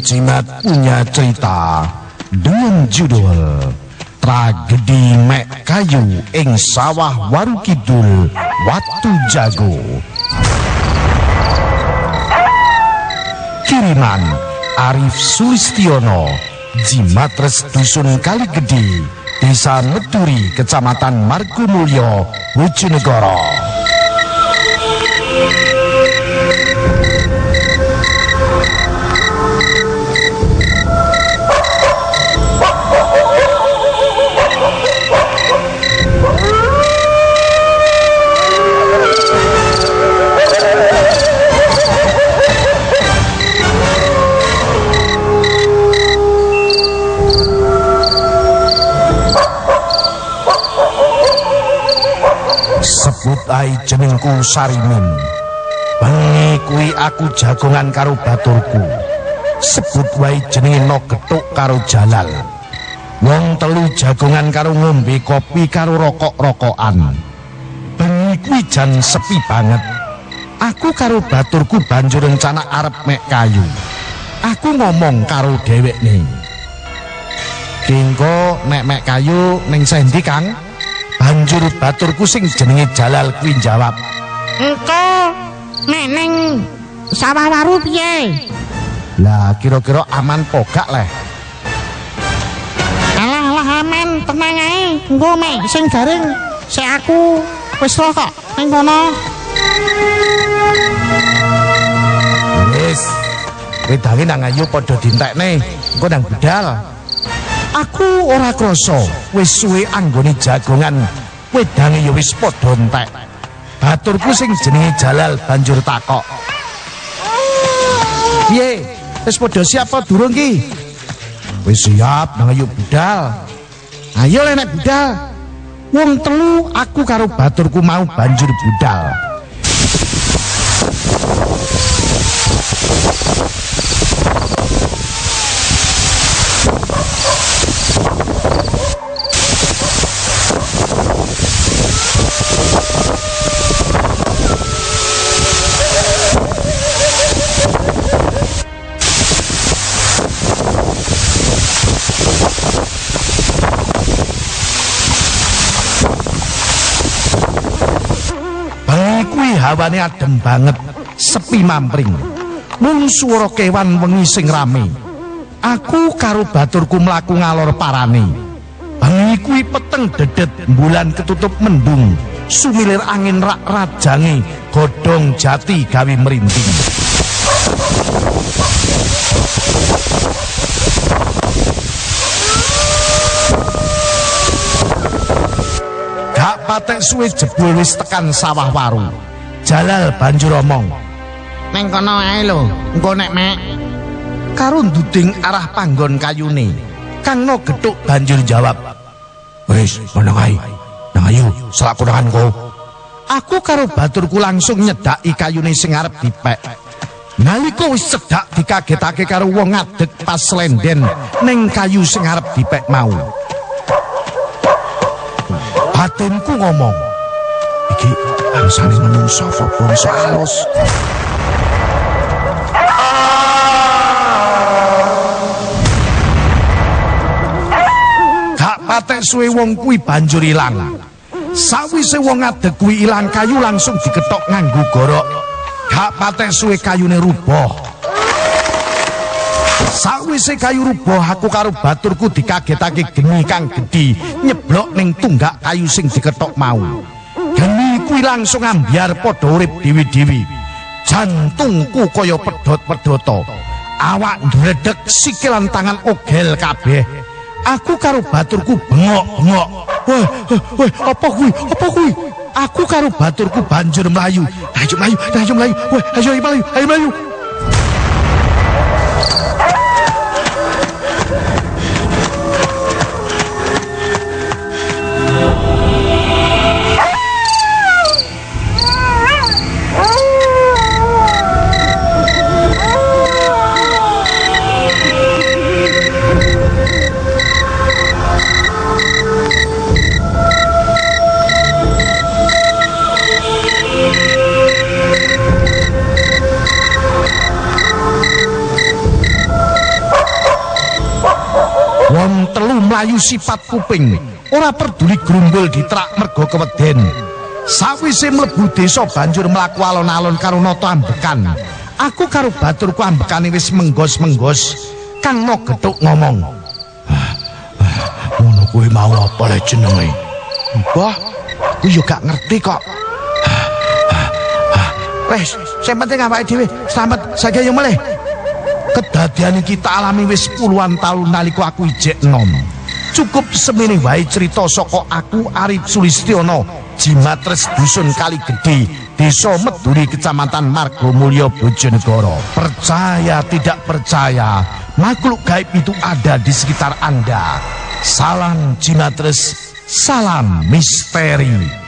Jimat punya cerita dengan judul Tragedi Mek Kayu ing Sawah Waru Kidul Watu Jago. Kiriman Arif Sulistiono, Jimatres Dusun Kali Gede, Desa Meduri, Kecamatan Margomulyo, Bojonegoro. Sebut ai jenengku Sarimin. Bengi kuwi aku jagongan karo baturku. Sebut wae jenenge no getuk karo Jalal. Wong telu jagongan karo ngombe kopi karo rokok-rokokan. Bengi kuwi jan sepi banget. Aku karo baturku banjur rencana arep mek kayu. Aku ngomong karo dhewekne. Kengko nek mek kayu ning sendi, Kang? Banjur baturku sing jenenge Jalal kuwi jawab, Engko nek ning sawah waru piye? "Lah kira-kira aman pogak leh." Alah alah aman tenang ae. Engko mek sing garing sik aku wis roh kok ning kono. Wis. Wedange nang ayu padha dintekne, engko nang budal. Aku ora krasa wis suwe anggone jagongan wedange ya wis padha entek. Baturku sing jenenge Jalal banjur takok. Piye? Wis padha siap apa durung ki? Wis siap nang ayu budal. Ayo le nek budal. Wong telu aku karo baturku mau banjur budal. Hawane adem banget, sepi mampring. Mung swara kewan wengi sing rame. Aku karo baturku mlaku ngalor parane. Bengi kuwi peteng dedet, bulan ketutup mendung. Sumilir angin rak rajange, godhong jati gawe merinding. Patek suwe jebul wis tekan sawah waru. Jalal banjur omong, Ning kono ae lho. Engko nek mek karo nduding arah panggon kayune. Kang no getuk banjur jawab, "Wis, meneng ae. Nang ayo, selakunanku." Aku karo baturku langsung nyedaki kayune sing arep dipek. Nalika wis cedak dikagetake karo wong ngadeg pas lenden ning kayu sing arep dipek mau. Batinku ngomong, "Iki bangsane menungso apa bangsa alus?" Gak patek suwe wong kuwi banjur ilang. Sawise wong ngadeg kuwi ilang kayu langsung diketok nganggo gorok. Gak patek suwe kayune rubuh. Sawise kayu rubuh aku karo baturku dikagetake geni kang gedhi nyeblok ning tunggak kayu sing diketok mau. Kuwi langsung ambyar padha urip dewi-dewi. Jantungku kaya pedhot-pedhoto. Awak ndredeg sikilan tangan ogel kabeh. Aku karo baturku bengok-bengok. Wah, wah, apa kuwi? Apa kuwi? Aku karo baturku banjur mlayu. Ayo mlayu, ayo mlayu. Wah, ayo mlayu, ayo mlayu. Melayu sifat kuping, ora peduli grumbul ditrak mergo keweden. Sawise mlebu desa banjur mlaku alon-alon karo nata ambekan. Aku karo baturku ambekane wis menggos-menggos. Kang no getuk ngomong. Ngono kuwi mau apa le jenenge? Mbah, kuwi yo gak ngerti kok. Wes, sing penting awake dhewe selamat saja yo mulih. Kedadian iki tak alami wis puluhan tahun nalika aku ijek enom. Cukup semene wae cerita saka aku Arif Sulistiono, Jimatres Dusun Kali Gede, Desa Meduri Kecamatan Margomulyo Bojonegoro. Percaya tidak percaya, makhluk gaib itu ada di sekitar Anda. Salam Jimatres, salam misteri.